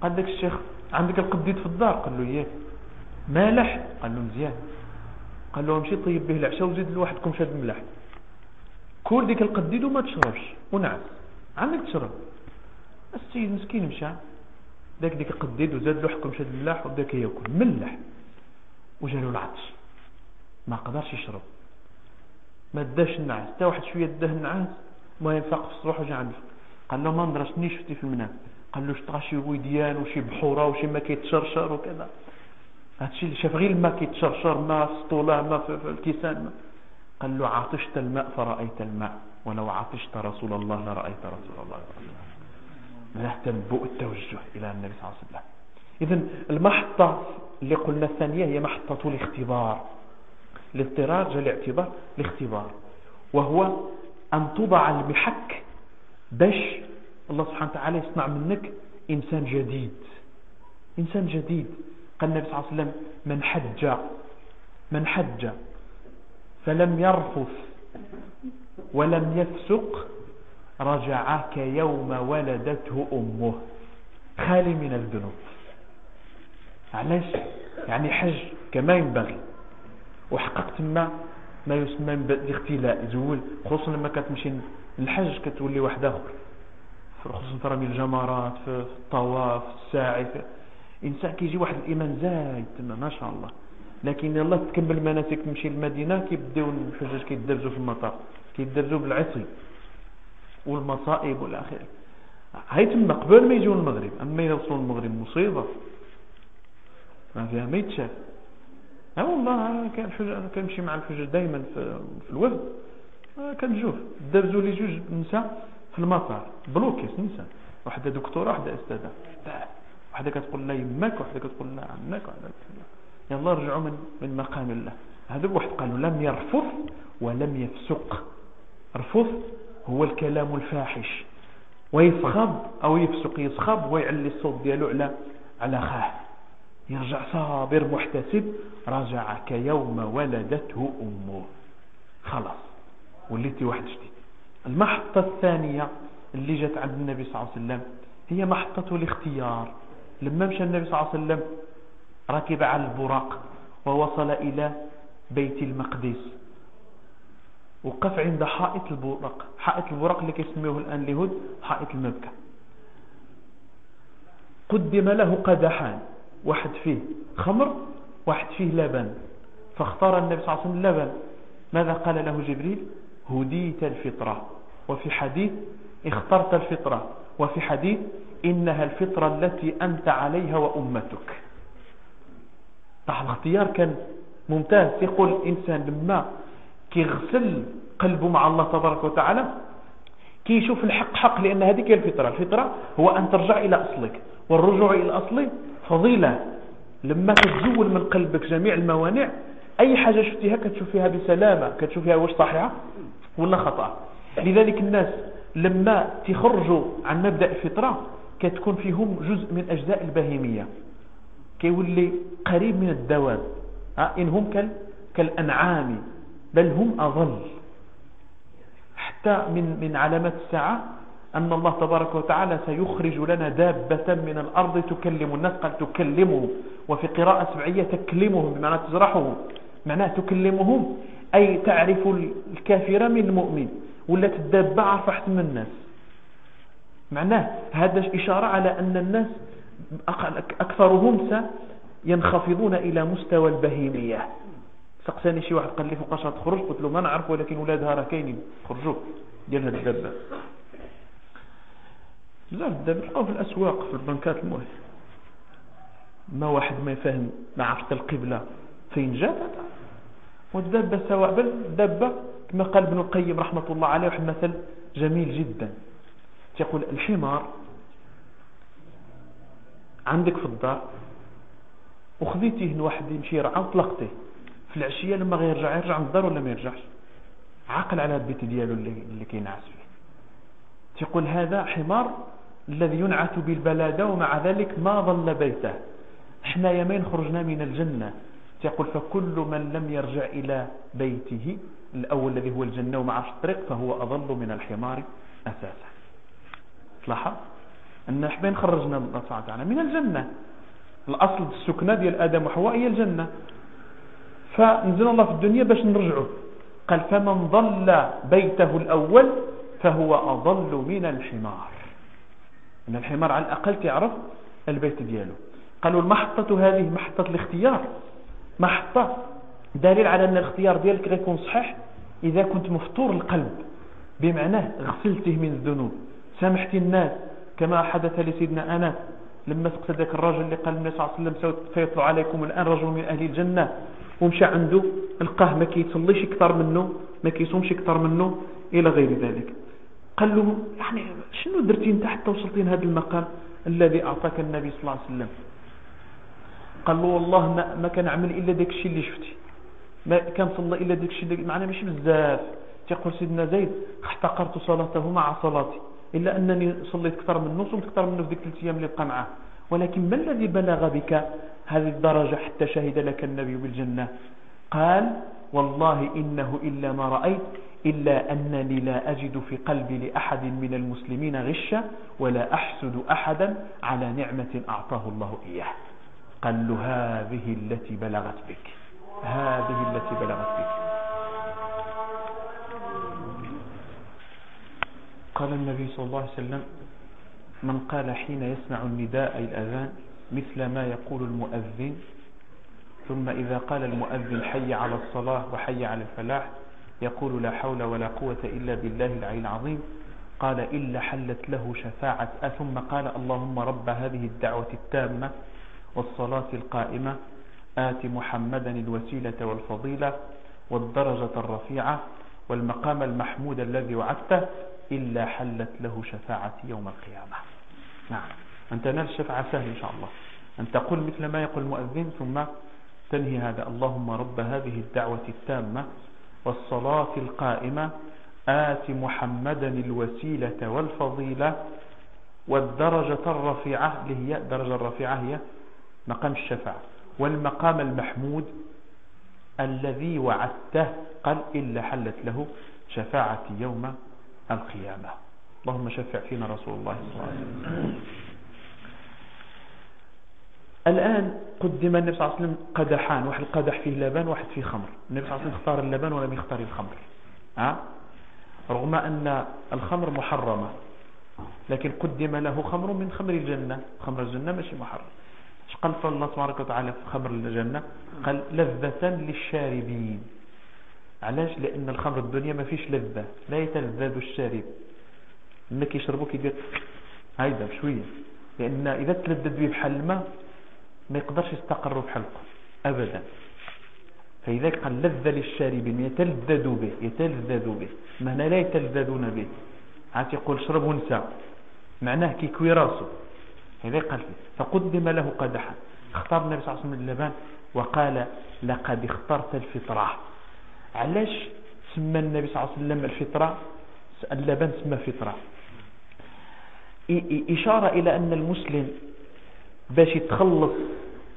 قال لك الشيخ عندك القديد في الدار. قال له إيه. مالح قال له مزيان. قال له امشي طيب به العشاء وزيد لوحدكم شاد ملاح كل ديك القديد وما تشربش. ونعس عندك تشرب. السيد مسكين مشى. داك ديك القديد وزاد لوحدكم شاد ملاح وبدا كياكل ملح. وجالو العطش. ما قدرش يشرب. ما داش النعاس. حتى واحد شوية داه النعاس ما ينفق في الصباح وجا عنده قال له ما ندرسني شفتي في المنام. قال له شطغى شي وديان وشي بحورة وشي ما كيتشرشر وكذا. هادشي اللي شاف غير الماء كيتشرشر ما سطولة ما في الكيسان. قال له عطشت الماء فرأيت الماء ولو عطشت رسول الله لرأيت رسول الله. لا تنبؤ التوجه إلى النبي صلى الله عليه وسلم. إذا المحطة اللي قلنا الثانية هي محطة الاختبار. الاضطرار جاء الاعتبار الاختبار. وهو أن توضع المحك باش الله سبحانه وتعالى يصنع منك إنسان جديد. إنسان جديد. قال النبي صلى الله عليه وسلم من حج من حج. فلم يرفث ولم يفسق رجع كيوم ولدته أمه. خالي من الذنوب. علاش يعني حج كما ينبغي. وحققت ما ما يسمى بالاختلاء يزول خصوصا لما كتمشي للحج كتولي واحد آخر. خصوصا ترمي الجمرات في الطواف في الساعي في إنسان كيجي واحد الإيمان زايد تما ما شاء الله. لكن يلا تكمل المناسك تمشي للمدينة كيبداو الحجاج كيدرزوا في المطار كيدرزوا بالعصي والمصائب والى اخره هاي تما قبل ما يجوا المغرب أما يوصلوا المغرب مصيبة. ما فيها ما يتشاف. ها والله كان حجة أنا كنمشي مع الحجاج دائما في, في الوفد. كنشوف دابزوا لي جوج نساء في المطار. بلوكيس نساء. واحدة دكتورة واحدة أستاذة. واحدة كتقول لا يماك واحدة كتقول لا عماك واحدة يلا رجعوا من من مقام الله. هذا واحد قالوا لم يرفض ولم يفسق. رفض هو الكلام الفاحش. ويصخب أو يفسق يصخب ويعلي الصوت ديالو على على خاه. يرجع صابر محتسب رجع كيوم ولدته أمه. خلاص وليتي واحد جديد. المحطة الثانية اللي جت عند النبي صلى الله عليه وسلم هي محطة الاختيار. لما مشى النبي صلى الله عليه وسلم ركب على البراق ووصل إلى بيت المقدس. وقف عند حائط البراق. حائط البراق اللي كيسميوه الآن اليهود حائط المبكى. قدم له قدحان. واحد فيه خمر واحد فيه لبن. فاختار النبي صلى الله عليه وسلم اللبن ماذا قال له جبريل؟ هديت الفطرة. وفي حديث اخترت الفطرة. وفي حديث إنها الفطرة التي أنت عليها وأمتك. صح الاختيار كان ممتاز. يقول الإنسان لما كيغسل قلبه مع الله تبارك وتعالى كيشوف الحق حق لأن هذه هي الفطرة. الفطرة هو أن ترجع إلى أصلك. والرجوع إلى الأصل فضيلة لما تزول من قلبك جميع الموانع أي حاجة شفتيها كتشوفيها بسلامة؟ كتشوفيها واش صحيحة؟ ولا خطأ؟ لذلك الناس لما تخرجوا عن مبدأ الفطرة كتكون فيهم جزء من أجزاء البهيمية. كيولي قريب من الدواب. إن هم كالأنعام بل هم أضل. حتى من من علامات الساعة أن الله تبارك وتعالى سيخرج لنا دابة من الأرض تكلم الناس قال تكلمهم. وفي قراءة سبعية تكلمهم بمعنى تزرحهم معناه تكلمهم أي تعرف الكافر من المؤمن. ولا الدابة أحسن من الناس. معناه هذا إشارة على أن الناس أكثرهم سينخفضون إلى مستوى البهيمية. سقساني شي واحد قال لي فوقاش تخرج قلت له ما نعرف ولكن ولادها راه خرجوا. ديال هاد الدابة تلقاو في الأسواق في البنكات المهم. ما واحد ما يفهم ما عرفت القبلة فين جات. والدابة سواء بل الدابة كما قال ابن القيم رحمة الله عليه واحد مثل جميل جدا. يقول الحمار عندك في الدار وخذيتيه من واحد يمشي يرعى وطلقتيه. في العشية لما غيرجع يرجع من الدار ولا ما يرجعش؟ عاقل على البيت ديالو اللي, اللي كينعس فيه. تقول هذا حمار الذي ينعت بالبلادة ومع ذلك ما ظل بيته. إحنا يمين خرجنا من الجنة؟ يقول فكل من لم يرجع إلى بيته الأول الذي هو الجنة ومع الطريق فهو أضل من الحمار أساسا. تلاحظ؟ أن حبين خرجنا الله تعالى من الجنة. الأصل السكنة ديال آدم وحواء هي الجنة. فنزل الله في الدنيا باش نرجعه قال فمن ضل بيته الأول فهو أضل من الحمار. إن الحمار على الأقل تعرف البيت دياله. قالوا المحطة هذه محطة الاختيار. محطة. دليل على أن الاختيار ديالك غيكون صحيح إذا كنت مفطور القلب. بمعناه غسلته من الذنوب. سامحت الناس. كما حدث لسيدنا أنس لما سقط ذاك الرجل اللي قال النبي صلى الله عليه وسلم سوف يطلع عليكم الآن رجل من أهل الجنة. ومشى عنده. لقاه ما كيصليش أكثر منه. ما كيصومش أكثر منه. إلى غير ذلك. قال له يعني شنو درتي أنت حتى وصلتي لهذا المقام الذي أعطاك النبي صلى الله عليه وسلم؟ قال له والله ما, ما كان عمل إلا داك الشيء اللي شفتي. ما كان صلى إلا داك الشيء معنا ماشي بزاف. تقول سيدنا زيد احتقرت صلاته مع صلاتي. إلا أنني صليت أكثر منه صمت أكثر منه في ذيك الأيام اللي بقى معه ولكن ما الذي بلغ بك هذه الدرجة حتى شهد لك النبي بالجنة؟ قال والله إنه إلا ما رأيت إلا أنني لا أجد في قلبي لأحد من المسلمين غشة ولا أحسد أحدا على نعمة أعطاه الله إياه. قال له هذه التي بلغت بك. هذه التي بلغت بك. قال النبي صلى الله عليه وسلم من قال حين يسمع النداء الأذان مثل ما يقول المؤذن ثم إذا قال المؤذن حي على الصلاة وحي على الفلاح يقول لا حول ولا قوة إلا بالله العلي العظيم. قال إلا حلت له شفاعة. ثم قال اللهم رب هذه الدعوة التامة والصلاة القائمة. آت محمدا الوسيلة والفضيلة والدرجة الرفيعة والمقام المحمود الذي وعدته. إلا حلت له شفاعة يوم القيامة. نعم. أن تنال الشفاعة سهل إن شاء الله. أن تقول مثل ما يقول المؤذن ثم تنهي هذا. اللهم رب هذه الدعوة التامة والصلاة القائمة آت محمدا الوسيلة والفضيلة والدرجة الرفيعة اللي هي الدرجة الرفيعة هي مقام الشفاعة والمقام المحمود الذي وعدته قال إلا حلت له شفاعة يوم القيامة. اللهم شفع فينا رسول الله صلى الله عليه وسلم. الآن قدم النبي صلى الله عليه وسلم قدحان واحد القدح فيه لبن واحد فيه خمر. النبي صلى الله عليه وسلم اختار اللبن ولم يختار الخمر. ها؟ رغم أن الخمر محرمة لكن قدم له خمر من خمر الجنة. خمر الجنة ماشي محرم. قال الله تبارك وتعالى في خمر الجنة؟ قال لذة للشاربين. علاش؟ لأن الخمر الدنيا ما فيش لذة لا يتلذذ الشارب. لما كيشربوا كيدير هيدا بشوية. لأن إذا تلذذ به بحال الماء ما يقدرش يستقر في حلقه أبدا. فإذا قال لذة للشاربين يتلذذ به يتلذذ به. معنى لا يتلذذون به. عاد يقول شرب ونسى. معناه كيكوي راسه. هذا قال فقدم له قدحا. اختار النبي صلى الله عليه وسلم اللبان وقال لقد اخترت الفطرة. علاش سمى النبي صلى الله عليه وسلم الفطرة؟ اللبن سمى فطرة. إشارة إلى أن المسلم باش يتخلص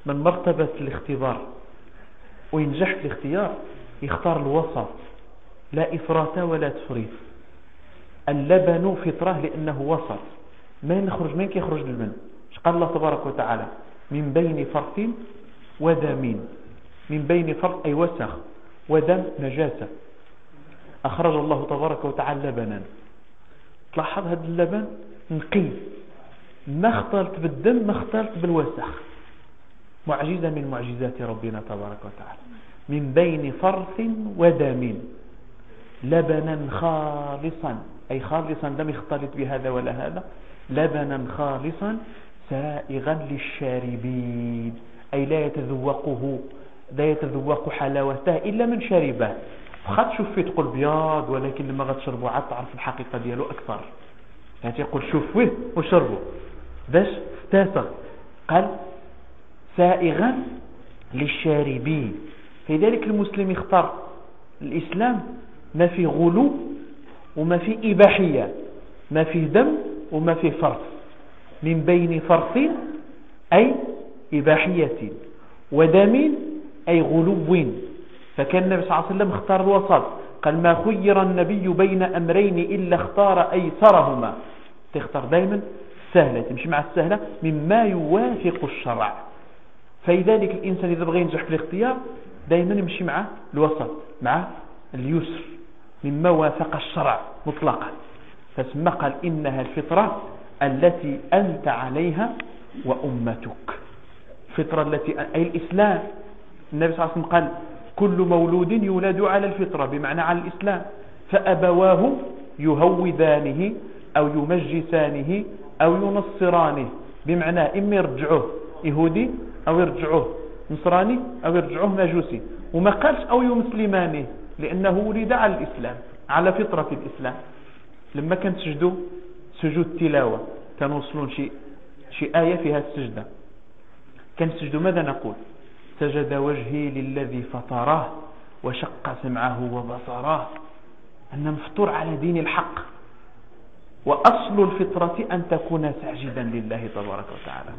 من مرتبة الاختبار. وينجح في الاختيار يختار الوسط. لا إفراط ولا تفريط. اللبن فطرة لأنه وسط. ما يخرج من يخرج المن قال الله تبارك وتعالى؟ من بين فرث ودم من بين فرث أي وسخ. ودم نجاسة. أخرج الله تبارك وتعالى لبنا. تلاحظ هذا اللبن؟ نقي. ما اختلط بالدم ما اختلط بالوسخ. معجزة من معجزات ربنا تبارك وتعالى. من بين فرث ودم. لبنا خالصا. أي خالصا لم يختلط بهذا ولا هذا. لبنا خالصا سائغا للشاربين. أي لا يتذوقه لا يتذوق حلاوته إلا من شربه خد فيه تقول بياض ولكن لما غتشربه عاد تعرف الحقيقة ديالو أكثر. يعني يقول شوف فيه وشربه باش استاسغ قال سائغا للشاربين. فلذلك المسلم يختار الإسلام ما فيه غلو وما فيه إباحية ما فيه دم وما فيه فرث من بين فرث أي إباحية ودم أي غلو. فكان النبي صلى الله عليه وسلم اختار الوسط قال ما خير النبي بين أمرين إلا اختار أيسرهما. تختار دائما سهلة تمشي مع السهلة مما يوافق الشرع. فلذلك الإنسان إذا بغى ينجح في الاختيار دائما يمشي مع الوسط مع اليسر مما وافق الشرع مطلقا. فسمى قال إنها الفطرة التي أنت عليها وأمتك. الفطرة التي أي الإسلام. النبي صلى الله عليه وسلم قال كل مولود يولد على الفطرة بمعنى على الإسلام. فأبواه يهودانه أو يمجسانه أو ينصرانه بمعنى إما يرجعوه يهودي أو يرجعوه نصراني أو يرجعوه مجوسي. وما قالش أو يمسلمانه لأنه ولد على الإسلام على فطرة الإسلام. لما كان تسجدوا سجود تلاوة كانوا شي, شي آية فيها السجدة. كان سجدوا ماذا نقول؟ سجد وجهي للذي فطره وشق سمعه وبصره. أن مفطور على دين الحق. وأصل الفطرة أن تكون ساجدا لله تبارك وتعالى.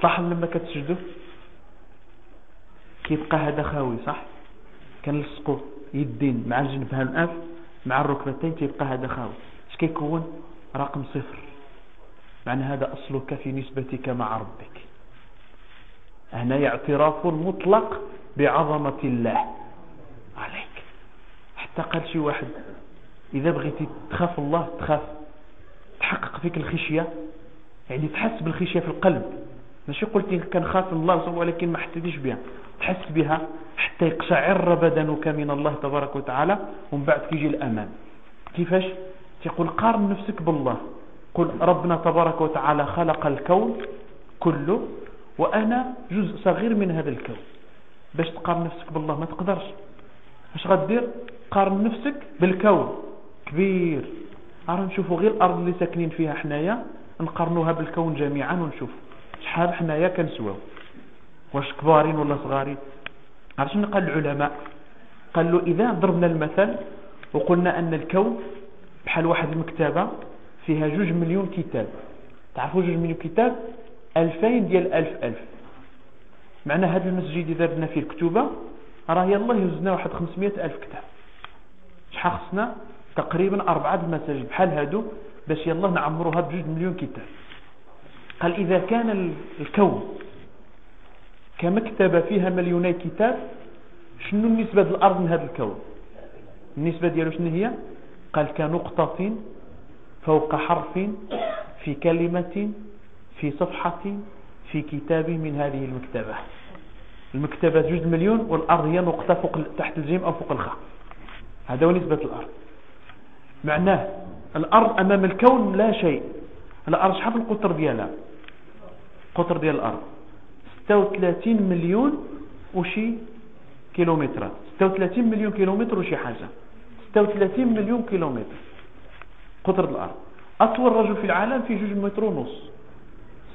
تلاحظ لما كتسجدوا كيبقى هذا خاوي صح؟ كنلصقوا يدين مع الجنبها الأنف مع الركبتين تيبقى هذا خاوي. اش كيكون؟ رقم صفر. معنى هذا أصلك في نسبتك مع ربك. هنا اعتراف مطلق بعظمة الله. عليك. حتى قال شي واحد إذا بغيتي تخاف الله تخاف. تحقق فيك الخشية. يعني تحس بالخشية في القلب. ماشي قلت كان خاف الله ولكن ما حسيتش بها. تحس بها حتى يقشعر بدنك من الله تبارك وتعالى ومن بعد كيجي الأمان. كيفاش؟ تقول قارن نفسك بالله. قل ربنا تبارك وتعالى خلق الكون كله وأنا جزء صغير من هذا الكون. باش تقارن نفسك بالله ما تقدرش. اش غدير؟ قارن نفسك بالكون. كبير. راه نشوفوا غير الأرض اللي ساكنين فيها حنايا؟ نقارنوها بالكون جميعا ونشوف شحال حنايا كنسواو. واش كبارين ولا صغارين عرفت شنو قال العلماء؟ قال له إذا ضربنا المثل وقلنا أن الكون بحال واحد المكتبة فيها جوج مليون كتاب. تعرفوا جوج مليون كتاب؟ ألفين ديال ألف ألف. معنى هذا المسجد إذا درنا فيه الكتوبة راه يلا يوزنا واحد 500 ألف كتاب. شحال خصنا؟ تقريبا أربعة المساجد. بحال هادو باش يلا نعمروها بجوج مليون كتاب. قال إذا كان الكون كمكتبة فيها مليوني كتاب شنو النسبة الأرض من هذا الكون؟ النسبة ديالو شنو هي؟ قال كنقطة فوق حرف في كلمة في صفحة في كتاب من هذه المكتبة. المكتبة جوج مليون والأرض هي نقطة فوق تحت الجيم أو فوق الخاء هذا هو نسبة الأرض. معناه الأرض أمام الكون لا شيء. الأرض شحال القطر ديالها؟ قطر ديال الأرض. 36 مليون وشي كيلومترات. 36 مليون كيلومتر وشي حاجة. 36 مليون كيلومتر. قطر الأرض. أطول رجل في العالم في جوج متر ونص.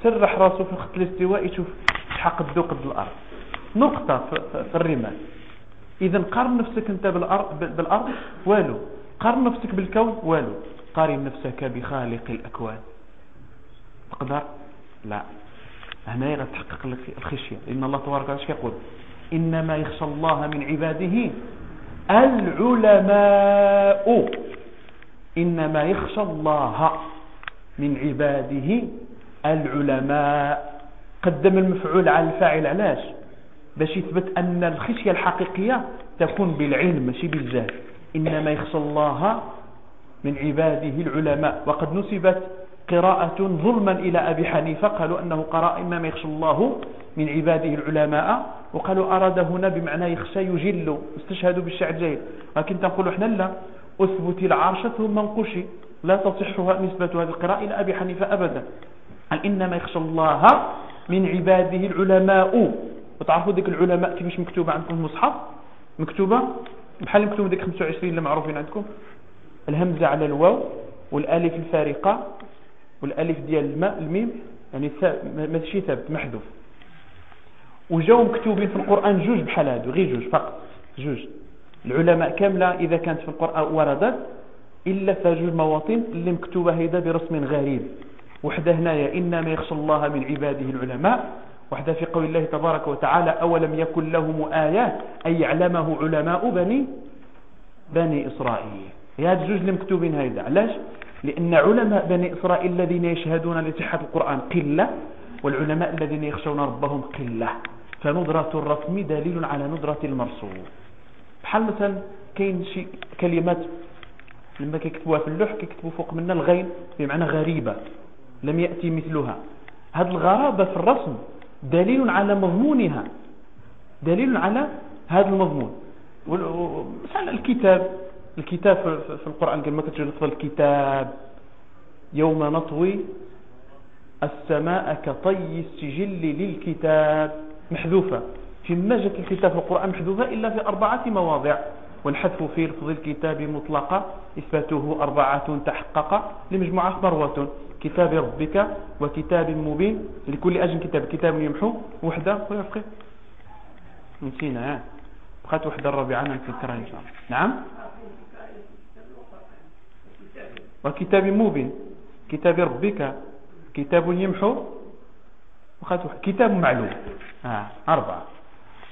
سرح راسه في خط الاستواء يشوف شحال قدو قد الأرض. نقطة في الرمال. إذا قارن نفسك أنت بالأرض, بالأرض؟ والو. قارن نفسك بالكون؟ والو. قارن نفسك بخالق الأكوان. تقدر؟ لا. هنا تحقق الخشية. إن الله تبارك وتعالى يقول إنما يخشى الله من عباده العلماء. إنما يخشى الله من عباده العلماء. قدم المفعول على الفاعل علاش؟ باش يثبت أن الخشية الحقيقية تكون بالعلم ماشي بالجهل إنما يخشى الله من عباده العلماء. وقد نسبت قراءة ظلما إلى أبي حنيفة قالوا أنه قرأ إنما يخشى الله من عباده العلماء وقالوا أراد هنا بمعنى يخشى يجل استشهدوا بالشعر الجيد لكن تقول إحنا لا أثبت العرش ثم انقشي. لا تصح نسبة هذه القراءة إلى أبي حنيفة أبدا. إنما يخشى الله من عباده العلماء. وتعرفوا ذيك العلماء كيفاش مكتوبة عندكم المصحف؟ مكتوبة بحال مكتوبة ذيك 25 اللي معروفين عندكم. الهمزة على الواو والألف الفارقة. والألف ديال الماء الميم يعني ماشي ثابت محذوف. وجاو مكتوبين في القرآن جوج بحال هادو غير جوج فقط جوج. العلماء كاملة إذا كانت في القرآن وردت إلا في جوج مواطن اللي مكتوبة هيدا برسم غريب. وحدة هنايا إنما يخشى الله من عباده العلماء. وحدة في قول الله تبارك وتعالى أولم يكن لهم آيات أي يعلمه علماء بني بني إسرائيل. هذا الجوج اللي مكتوبين هيدا علاش؟ لأن علماء بني إسرائيل الذين يشهدون لصحة القرآن قلة والعلماء الذين يخشون ربهم قلة. فندرة الرسم دليل على ندرة المرسوم بحال مثلا كاين شي كلمات لما كيكتبوها في اللوح كيكتبوا فوق منها الغين بمعنى غريبة لم يأتي مثلها. هذه الغرابة في الرسم دليل على مضمونها. دليل على هذا المضمون. مثلا الكتاب. الكتاب في القرآن كما كتجي لفظ الكتاب. يوم نطوي السماء كطي السجل للكتاب. محذوفة. فيما جاءت الكتاب في القرآن محذوفة إلا في أربعة مواضع. والحذف في لفظ الكتاب مطلقة. إثباته أربعة تحقق لمجموعة مروة كتاب ربك وكتاب مبين. لكل أجل كتاب. كتاب يمحو. وحدة. ويبقي. نسينا. بقات وحدة الرابعة نذكرها إن شاء الله. نعم؟ وكتاب مبين. كتاب ربك. كتاب يمحو. كتاب معلوم. آه. أربعة.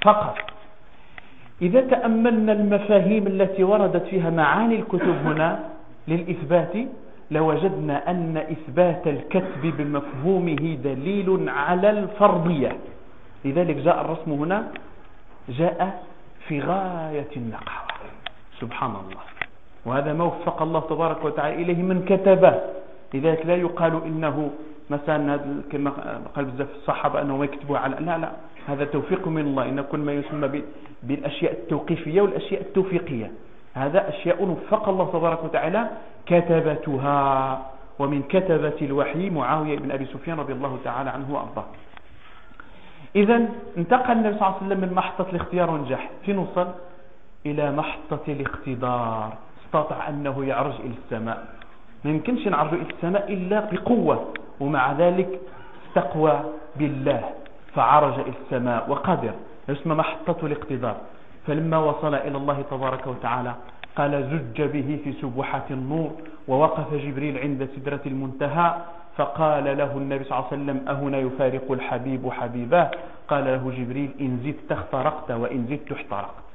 فقط. إذا تأملنا المفاهيم التي وردت فيها معاني الكتب هنا للإثبات لوجدنا أن إثبات الكتب بمفهومه دليل على الفرضية. لذلك جاء الرسم هنا جاء في غاية النقاوة. سبحان الله. وهذا ما وفق الله تبارك وتعالى إليه من كتبه. لذلك لا يقال إنه مثلا كما قال بزاف الصحابة أنهم يكتبوا على لا لا هذا توفيق من الله. إن كل ما يسمى بالأشياء التوقيفية والأشياء التوفيقية. هذا أشياء وفق الله تبارك وتعالى كتبتها. ومن كتبة الوحي معاوية بن أبي سفيان رضي الله تعالى عنه وأرضاه. إذا انتقل النبي صلى الله عليه وسلم من محطة الاختيار ونجح في نوصل إلى محطة الاقتدار. استطاع أنه يعرج إلى السماء. ما يمكنش نعرج إلى السماء إلا بقوة ومع ذلك استقوى بالله فعرج إلى السماء وقدر. اسمه محطة الاقتدار. فلما وصل إلى الله تبارك وتعالى قال زج به في سبحة النور ووقف جبريل عند سدرة المنتهى فقال له النبي صلى الله عليه وسلم أهنا يفارق الحبيب حبيباه قال له جبريل إن زدت اخترقت وإن زدت احترقت.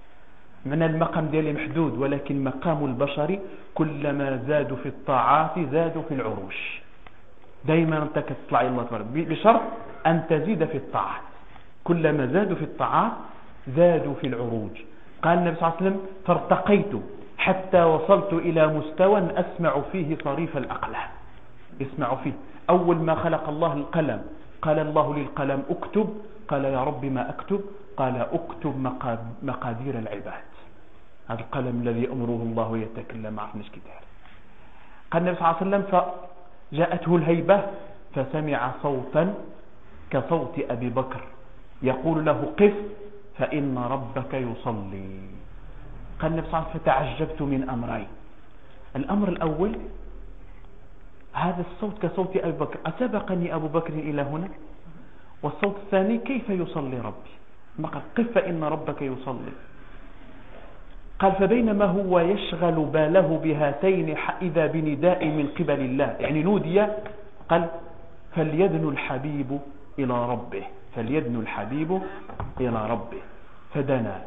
من المقام ديالي محدود ولكن مقام البشر كلما زادوا في الطاعات زادوا في العروش. دائما انت كتطلع الله تبارك بشرط أن تزيد في الطاعات. كلما زادوا في الطاعات زادوا في العروج. قال النبي صلى الله عليه وسلم فارتقيت حتى وصلت إلى مستوى أسمع فيه صريف الأقلام. يسمع فيه. أول ما خلق الله القلم قال الله للقلم اكتب. قال يا رب ما أكتب؟ قال اكتب مقادير العباد. هذا القلم الذي أمره الله يتكلم عن مش كتير قال النبي صلى الله عليه وسلم فجاءته الهيبة فسمع صوتا كصوت أبي بكر يقول له قف فإن ربك يصلي. قال النبي صلى الله عليه وسلم فتعجبت من أمرين. الأمر الأول هذا الصوت كصوت أبي بكر أسبقني أبو بكر إلى هنا؟ والصوت الثاني كيف يصلي ربي؟ ما قال قف فإن ربك يصلي. قال فبينما هو يشغل باله بهاتين إذا بنداء من قبل الله. يعني نودي قال فليدن الحبيب إلى ربه. فليدن الحبيب إلى ربه. فدنا.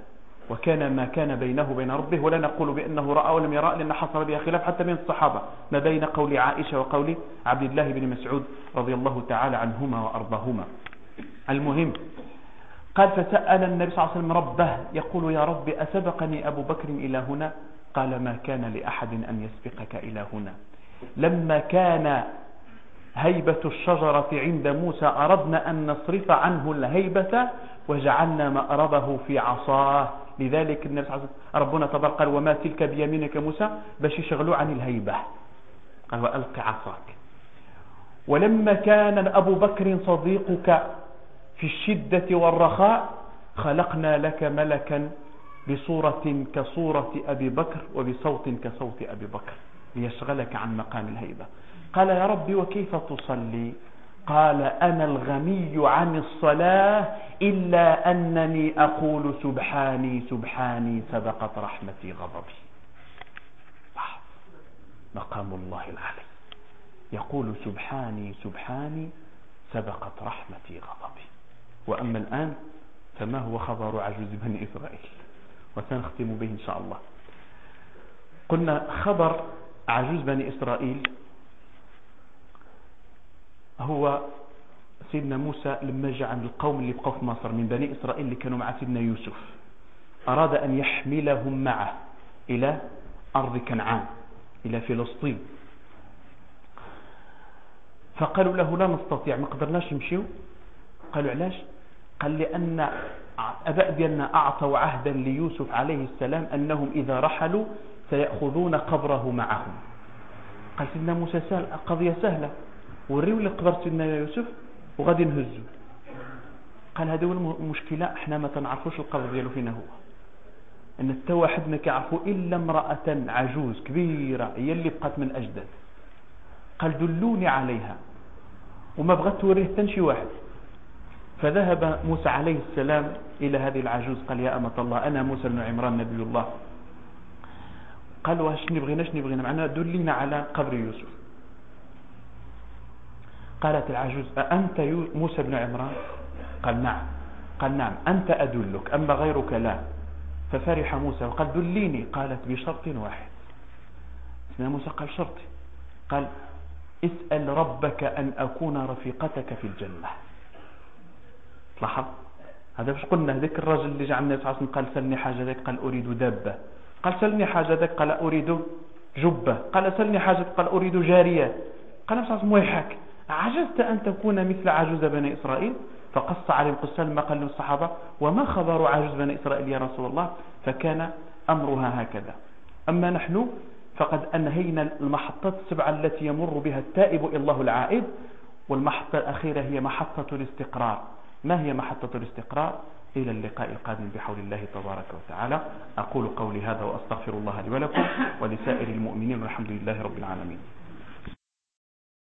وكان ما كان بينه وبين ربه ولا نقول بأنه رأى ولم يرى لأن حصل بها خلاف حتى من الصحابة. ما بين قول عائشة وقول عبد الله بن مسعود رضي الله تعالى عنهما وأرضاهما. المهم قال فسأل النبي صلى الله عليه وسلم ربه يقول يا رب أسبقني أبو بكر إلى هنا؟ قال ما كان لأحد أن يسبقك إلى هنا. لما كان هيبة الشجرة عند موسى أردنا أن نصرف عنه الهيبة وجعلنا مأربه في عصاه. لذلك النبي صلى الله عليه وسلم ربنا تبارك قال وما تلك بيمينك موسى؟ باش يشغلوا عن الهيبة. قال وألق عصاك. ولما كان أبو بكر صديقك في الشدة والرخاء خلقنا لك ملكا بصورة كصورة أبي بكر وبصوت كصوت أبي بكر ليشغلك عن مقام الهيبة. قال يا ربي وكيف تصلي؟ قال أنا الغني عن الصلاة إلا أنني أقول سبحاني سبحاني سبقت رحمتي غضبي. مقام الله العلي. يقول سبحاني سبحاني سبقت رحمتي غضبي. وأما الآن فما هو خبر عجوز بني إسرائيل؟ وسنختم به إن شاء الله. قلنا خبر عجوز بني إسرائيل هو سيدنا موسى لما جاء عند القوم اللي بقوا في مصر من بني إسرائيل اللي كانوا مع سيدنا يوسف. أراد أن يحملهم معه إلى أرض كنعان إلى فلسطين. فقالوا له لا نستطيع ما قدرناش نمشيو. قالوا علاش؟ قال لأن أباء ديالنا أعطوا عهدا ليوسف عليه السلام أنهم إذا رحلوا سيأخذون قبره معهم. قال سيدنا موسى سهل قضية سهلة. وريو اللي قبر سيدنا يوسف وغادي نهزو. قال هذا هو المشكلة إحنا ما تنعرفوش القبر ديالو فين هو. أن حتى واحد ما كيعرفو إلا امرأة عجوز كبيرة هي اللي بقات من الاجداد قال دلوني عليها. وما بغات توريه حتى شي واحد. فذهب موسى عليه السلام إلى هذه العجوز قال يا أمة الله أنا موسى بن عمران نبي الله. قال واش نبغينا شنو بغينا معنا دلينا على قبر يوسف. قالت العجوز أأنت موسى بن عمران؟ قال نعم. قال نعم أنت أدلك أما غيرك لا. ففرح موسى وقال دليني قالت بشرط واحد. سيدنا موسى قال شرطي. قال اسأل ربك أن أكون رفيقتك في الجنة. لاحظ؟ هذا باش قلنا ذاك الرجل اللي جاء عليه وسلم قال سلني حاجتك قال أريد دابة. قال سلني حاجتك قال أريد جبة. قال سلني حاجتك قال أريد جارية. قال النبي صلى الله عليه ويحك؟ عجزت أن تكون مثل عجوز بني إسرائيل؟ فقص عليهم قصة لما قال الصحابة وما خبر عجوز بني إسرائيل يا رسول الله؟ فكان أمرها هكذا. أما نحن فقد أنهينا المحطات السبعة التي يمر بها التائب إلى الله العائد والمحطة الأخيرة هي محطة الاستقرار. ما هي محطة الاستقرار؟ إلى اللقاء القادم بحول الله تبارك وتعالى. أقول قولي هذا وأستغفر الله لي ولكم ولسائر المؤمنين والحمد لله رب العالمين.